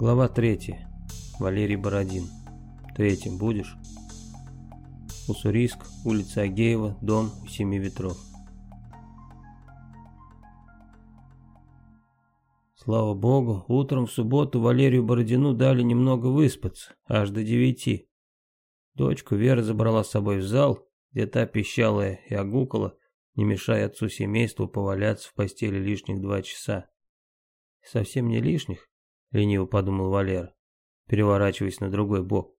Глава 3. Валерий Бородин. Третьим будешь? Уссурийск, улица Агеева, дом у семи ветров. Слава богу, утром в субботу Валерию Бородину дали немного выспаться, аж до девяти. Дочку Вера забрала с собой в зал, где та пищала и огукала, не мешая отцу семейству поваляться в постели лишних два часа. Совсем не лишних, лениво подумал Валера, переворачиваясь на другой бок.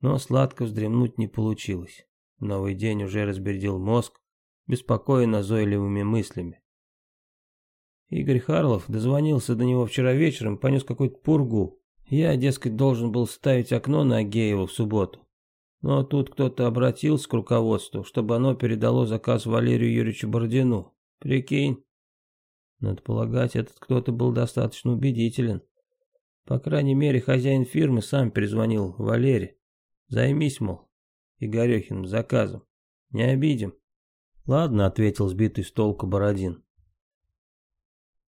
Но сладко вздремнуть не получилось. Новый день уже разбередил мозг, беспокоя назойливыми мыслями. Игорь Харлов дозвонился до него вчера вечером, понес какую-то пургу. Я, дескать, должен был ставить окно на Агеева в субботу. Но тут кто-то обратился к руководству, чтобы оно передало заказ Валерию Юрьевичу Бородину. Прикинь. Надо полагать, этот кто-то был достаточно убедителен, по крайней мере, хозяин фирмы сам перезвонил Валере. Займись, мол, Игорехиным заказом. Не обидим. Ладно, ответил сбитый с толку Бородин.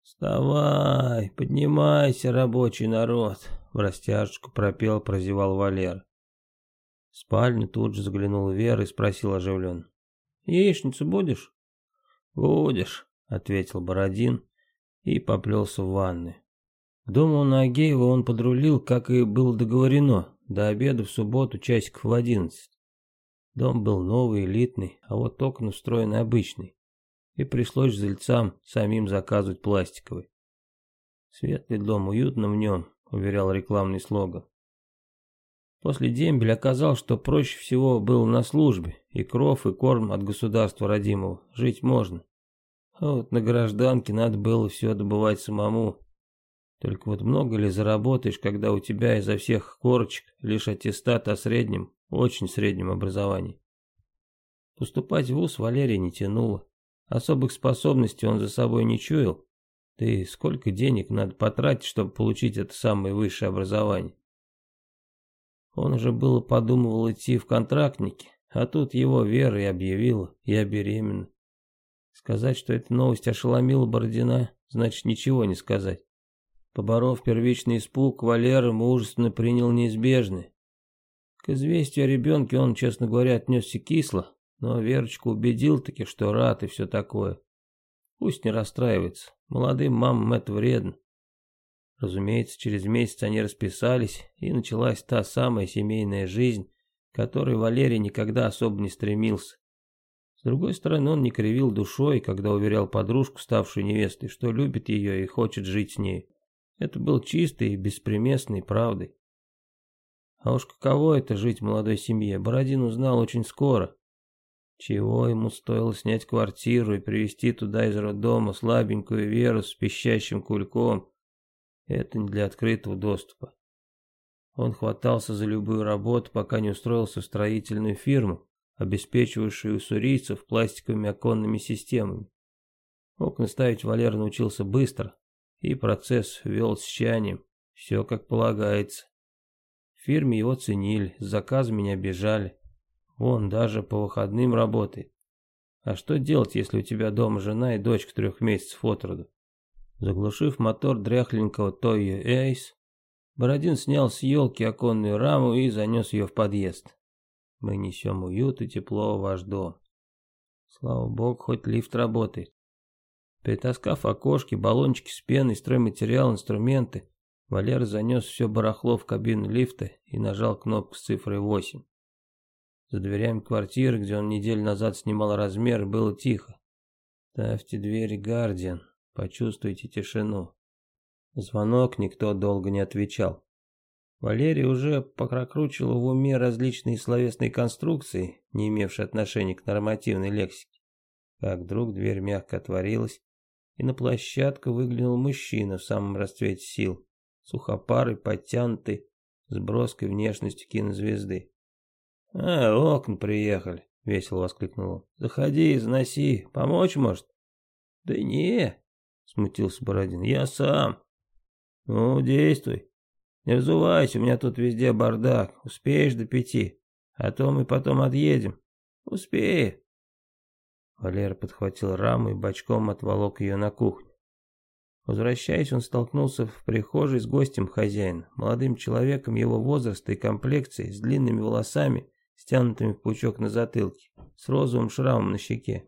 «Вставай, поднимайся, рабочий народ!» В растяжку пропел, прозевал Валер. В спальню тут же заглянул Вера и спросил оживленно. «Яичницу будешь?» «Будешь», — ответил Бородин и поплелся в ванны. К дому Нагеева он подрулил, как и было договорено, до обеда в субботу часиков в одиннадцать. Дом был новый, элитный, а вот окна устроены обычный. И пришлось жильцам самим заказывать пластиковый. «Светлый дом, уютно в нем», — уверял рекламный слоган. После дембель оказал, что проще всего было на службе, и кров, и корм от государства родимого, жить можно. А вот на гражданке надо было все добывать самому, только вот много ли заработаешь, когда у тебя изо всех корочек лишь аттестат о среднем, очень среднем образовании? Поступать в ВУЗ Валерия не тянуло. Особых способностей он за собой не чуял. Да и сколько денег надо потратить, чтобы получить это самое высшее образование? Он уже было подумывал идти в контрактники, а тут его Вера и объявила, я беременна. Сказать, что эта новость ошеломила Бородина, значит ничего не сказать. Поборов первичный испуг, Валера мужественно принял неизбежный. К известию о ребенке он, честно говоря, отнесся кисло, но Верочку убедил таки, что рад и все такое. Пусть не расстраивается, молодым мамам это вредно. Разумеется, через месяц они расписались, и началась та самая семейная жизнь, к которой Валерий никогда особо не стремился. С другой стороны, он не кривил душой, когда уверял подружку, ставшую невестой, что любит ее и хочет жить с ней. Это был чистой и беспримесной правдой. А уж каково это жить в молодой семье, Бородин узнал очень скоро. Чего ему стоило снять квартиру и привезти туда из роддома слабенькую Веру с пищащим кульком. Это не для открытого доступа. Он хватался за любую работу, пока не устроился в строительную фирму, обеспечивающую уссурийцев пластиковыми оконными системами. Окна ставить Валер научился быстро, и процесс вел с тщанием, все как полагается. В фирме его ценили, с заказами не обижали. Он даже по выходным работает. А что делать, если у тебя дома жена и дочка трех месяцев от роду? Заглушив мотор дряхленького Toyo Ace, Бородин снял с елки оконную раму и занес ее в подъезд. Мы несем уют и тепло в ваш дом. Слава богу, хоть лифт работает. Перетаскав окошки, баллончики с пеной, стройматериал, инструменты, Валера занес все барахло в кабину лифта и нажал кнопку с цифрой 8. За дверями квартиры, где он неделю назад снимал размер, было тихо. «Ставьте двери, Гардиан, почувствуйте тишину». Звонок никто долго не отвечал. Валерий уже прокручивал в уме различные словесные конструкции, не имевшие отношения к нормативной лексике. Как вдруг дверь мягко отворилась, и на площадку выглянул мужчина в самом расцвете сил, сухопарый, подтянутый, с броской внешностью кинозвезды. «А, окна приехали!» — весело воскликнул он. «Заходи, заноси. Помочь, может?» «Да не!» — смутился Бородин. «Я сам!» «Ну, действуй. Не разувайся, у меня тут везде бардак. Успеешь до пяти, а то мы потом отъедем». «Успею. Валера подхватил раму и бочком отволок ее на кухню. Возвращаясь, он столкнулся в прихожей с гостем хозяина, молодым человеком его возраста и комплекции, с длинными волосами, стянутыми в пучок на затылке, с розовым шрамом на щеке.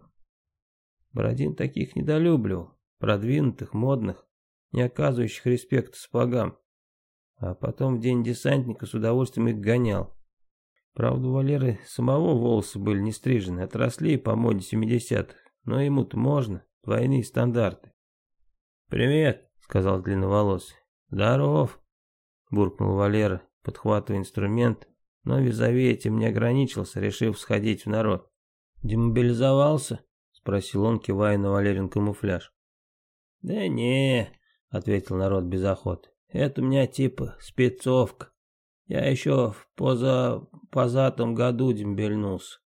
Бородин таких недолюбливал, продвинутых, модных, не оказывающих респекта сапогам. А потом в день десантника с удовольствием их гонял. Правда, у Валеры самого волосы были не стрижены, отросли по моде 70-х, но ему-то можно, двойные стандарты. «Привет», — сказал длинноволосый. «Здоров», — буркнул Валера, подхватывая инструмент, но визави этим не ограничился, решив сходить в народ. «Демобилизовался?» — спросил он, кивая на Валерин камуфляж. «Да не», — ответил народ без охоты. «Это у меня типа спецовка. Я еще в поза... позатом году дембельнулся.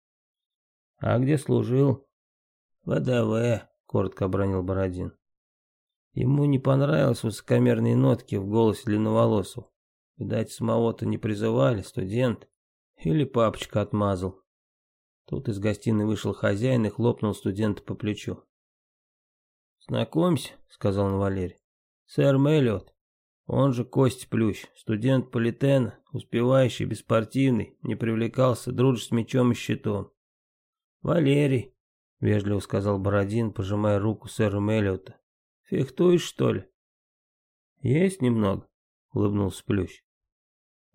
— А где служил? — ВДВ, — коротко обронил Бородин. Ему не понравились высокомерные нотки в голосе длинноволосого. Видать, самого-то не призывали, студент. Или папочка отмазал. Тут из гостиной вышел хозяин и хлопнул студента по плечу. «Знакомься», — сказал он Валерий. «Сэр Мэллиот, он же Кость Плющ, студент политена, успевающий, беспартивный, не привлекался, дружит с мечом и щитом. «Валерий», — вежливо сказал Бородин, пожимая руку сэру Меллиота, — «фехтуешь, что ли?» «Есть немного», — улыбнулся Плющ.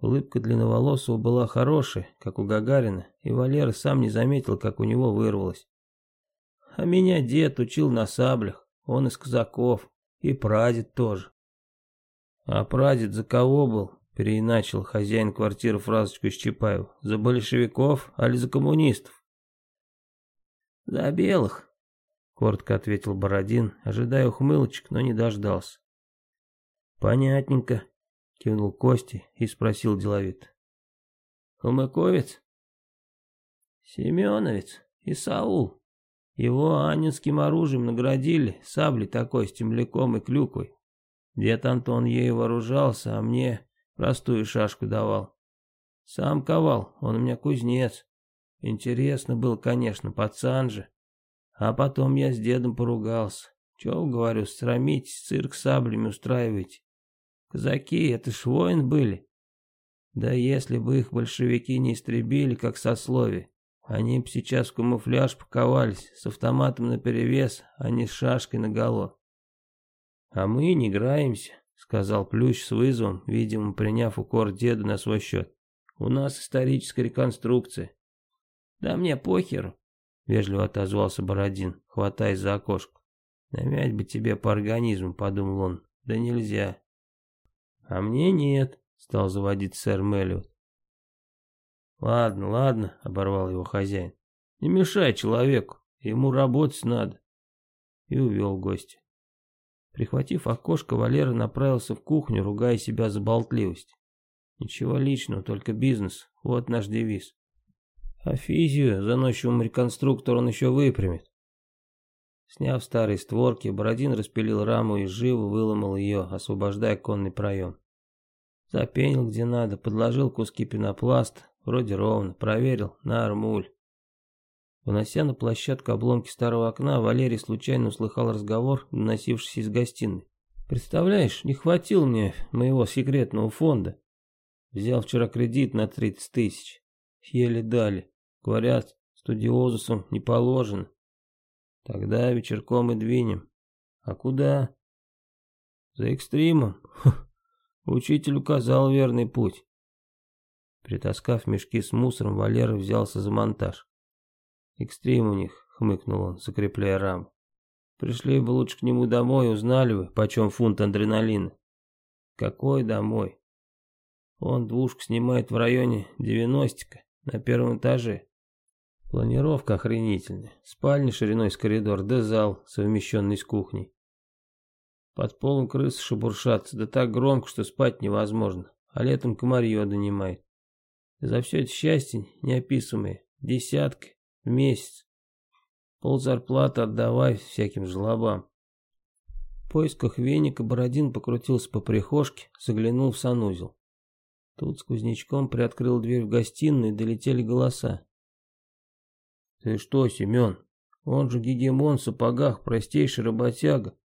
Улыбка длинноволосого была хорошая, как у Гагарина, и Валера сам не заметил, как у него вырвалось. «А меня дед учил на саблях, он из казаков, и прадед тоже». «А прадед за кого был?» – переиначил хозяин квартиры фразочку из Чапаева. «За большевиков, али за коммунистов?» «За белых», — коротко ответил Бородин, ожидая ухмылочек, но не дождался. «Понятненько», — кивнул Кости и спросил деловит. «Хомыковец?» «Семеновец и Саул. Его анинским оружием наградили, саблей такой с темляком и клюквой. Дед Антон ей вооружался, а мне простую шашку давал. Сам ковал, он у меня кузнец. Интересно было, конечно, пацан же. А потом я с дедом поругался. Чего, говорю, стромитесь, цирк саблями устраивайте. Казаки, это ж воин были. Да если бы их большевики не истребили, как сословие, они бы сейчас в камуфляж паковались, с автоматом наперевес, а не с шашкой наголо. «А мы не играемся», — сказал Плющ с вызовом, видимо, приняв укор деда на свой счет. «У нас историческая реконструкция». «Да мне похер, — вежливо отозвался Бородин, хватаясь за окошко. Намять бы тебе по организму», — подумал он. «Да нельзя». «А мне нет», — стал заводить сэр Меллиот. «Ладно, ладно», — оборвал его хозяин. «Не мешай человеку, ему работать надо». И увел гостя. Прихватив окошко, Валера направился в кухню, ругая себя за болтливость. Ничего личного, только бизнес. Вот наш девиз. А физию заносчивому реконструктору он еще выпрямит. Сняв старые створки, Бородин распилил раму и живо выломал ее, освобождая конный проем. Запенил где надо, подложил куски пенопласта, вроде ровно, проверил, на армуль. Понося на площадку обломки старого окна, Валерий случайно услыхал разговор, доносившийся из гостиной. «Представляешь, не хватило мне моего секретного фонда. Взял вчера кредит на 30 тысяч. Еле дали. Говорят, студиозусам не положено. Тогда вечерком и двинем. А куда? За экстримом. Ха. Учитель указал верный путь. Притаскав мешки с мусором, Валера взялся за монтаж. Экстрим у них, хмыкнул он, закрепляя рам. Пришли бы лучше к нему домой, узнали бы, почем фунт адреналина. Какой домой? Он двушку снимает в районе девяностика, на первом этаже. Планировка охренительная. Спальня шириной с коридор, да зал, совмещенный с кухней. Под полом крысы шебуршатся, да так громко, что спать невозможно, а летом комарье донимает. За все это счастье неописуемое, десятка, в месяц. Пол зарплаты отдавай всяким жлобам. В поисках веника Бородин покрутился по прихожке, заглянул в санузел. Тут с кузнечком приоткрыл дверь в гостиную и долетели голоса. «Ты что, Семен? Он же гегемон в сапогах, простейший работяга».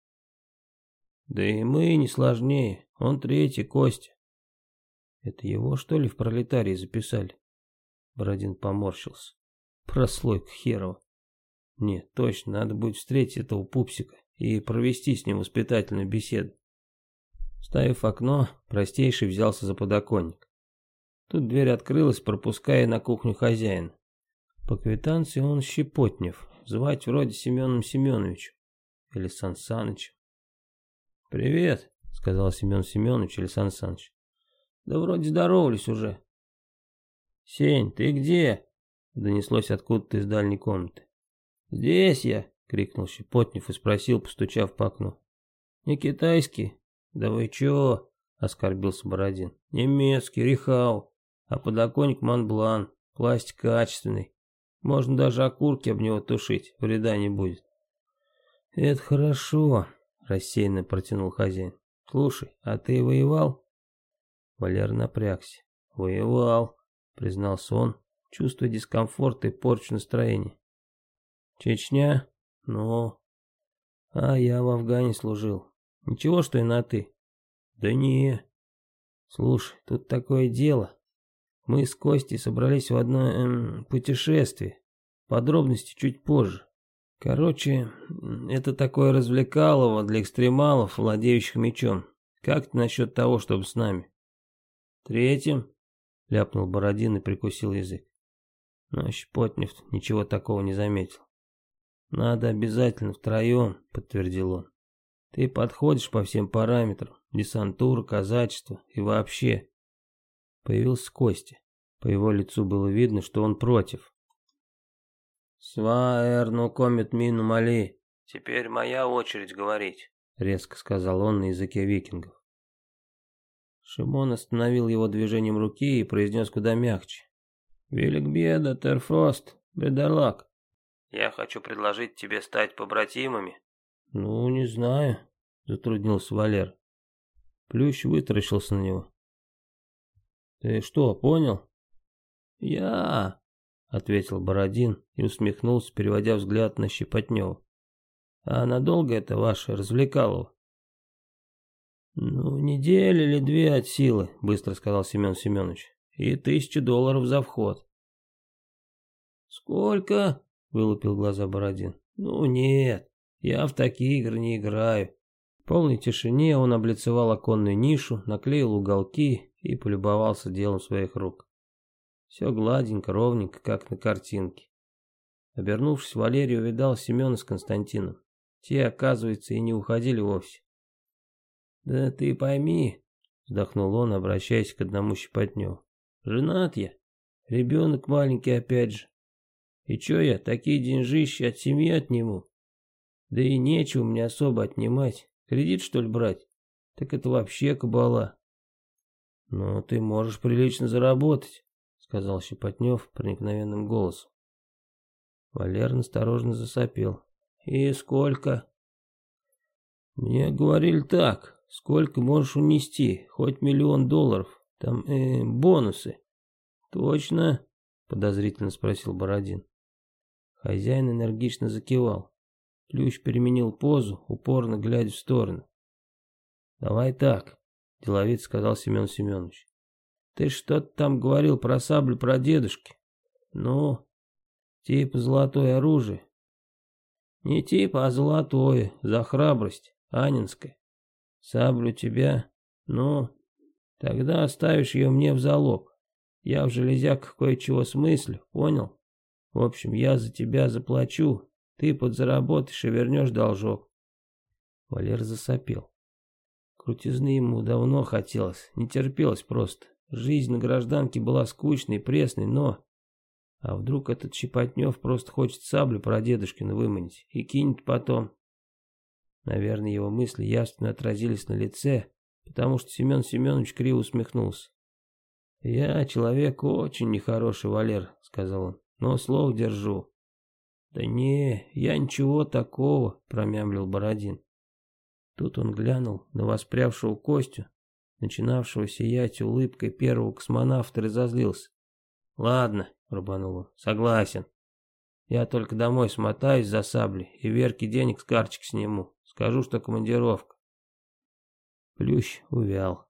«Да и мы не сложнее, он третий, Костя». «Это его, что ли, в пролетарии записали?» Бородин поморщился прослойка херова. Нет, точно, надо будет встретить этого пупсика и провести с ним воспитательную беседу. Ставив окно, простейший взялся за подоконник. Тут дверь открылась, пропуская на кухню хозяина. По квитанции он щепотнев, звать вроде Семеном Семеновичем или Сан Санычем. «Привет», — сказал Семен Семенович или Сан Саныч. «Да вроде здоровались уже». «Сень, ты где?» донеслось откуда-то из дальней комнаты. «Здесь я!» — крикнул Щепотнев и спросил, постучав по окну. «Не китайский?» «Да вы чего?» — оскорбился Бородин. «Немецкий, рихау, а подоконник манблан, пластик качественный. Можно даже окурки об него тушить, вреда не будет». «Это хорошо», — рассеянно протянул хозяин. «Слушай, а ты воевал?» Валер напрягся. «Воевал», — признался он, чувство дискомфорта и порчу настроения. Чечня? Ну. А я в Афгане служил. Ничего, что и на «ты». Да не. Слушай, тут такое дело. Мы с Костей собрались в одно эм, путешествие. Подробности чуть позже. Короче, это такое развлекалово для экстремалов, владеющих мечом. Как ты насчет того, чтобы с нами? Третьим, ляпнул Бородин и прикусил язык но Щепотнев ничего такого не заметил. «Надо обязательно втроем», — подтвердил он. «Ты подходишь по всем параметрам, десантура, казачество и вообще». Появился Костя. По его лицу было видно, что он против. «Сва ну, комит мину мали. Теперь моя очередь говорить», — резко сказал он на языке викингов. Шимон остановил его движением руки и произнес куда мягче. Велик беда, Терфрост, бедолаг. Я хочу предложить тебе стать побратимами. Ну, не знаю, затруднился Валер. Плющ вытаращился на него. Ты что, понял? Я, ответил Бородин и усмехнулся, переводя взгляд на Щепотнева. А надолго это ваше развлекало? Ну, недели или две от силы, быстро сказал Семен Семенович и тысячу долларов за вход. «Сколько?» — вылупил глаза Бородин. «Ну нет, я в такие игры не играю». В полной тишине он облицевал оконную нишу, наклеил уголки и полюбовался делом своих рук. Все гладенько, ровненько, как на картинке. Обернувшись, Валерий увидал Семена с Константином. Те, оказывается, и не уходили вовсе. «Да ты пойми», — вздохнул он, обращаясь к одному щепотню. Женат я. Ребенок маленький опять же. И чё я такие деньжища от семьи отниму? Да и нечего мне особо отнимать. Кредит, что ли, брать? Так это вообще кабала. Ну, ты можешь прилично заработать, сказал Щепотнев проникновенным голосом. Валер осторожно засопел. И сколько? Мне говорили так, сколько можешь унести, хоть миллион долларов. Там э, бонусы. Точно? Подозрительно спросил Бородин. Хозяин энергично закивал. Плющ переменил позу, упорно глядя в сторону. «Давай так», — деловит сказал Семен Семенович. «Ты что-то там говорил про саблю про дедушки. Ну, типа золотое оружие». «Не типа, а золотое, за храбрость, анинское. Саблю тебя, ну, Тогда оставишь ее мне в залог. Я в железяках кое-чего смыслю, понял? В общем, я за тебя заплачу, ты подзаработаешь и вернешь должок. Валер засопел. Крутизны ему давно хотелось, не терпелось просто. Жизнь на гражданке была скучной, и пресной, но... А вдруг этот Щепотнев просто хочет саблю про дедушкина выманить и кинет потом? Наверное, его мысли ясно отразились на лице, потому что Семен Семенович криво усмехнулся. «Я человек очень нехороший, Валер», — сказал он, — «но слово держу». «Да не, я ничего такого», — промямлил Бородин. Тут он глянул на воспрявшего Костю, начинавшего сиять улыбкой первого космонавта, и разозлился. «Ладно», — рубанул он, — «согласен. Я только домой смотаюсь за саблей и Верке денег с карточки сниму. Скажу, что командировка. Плющ увял.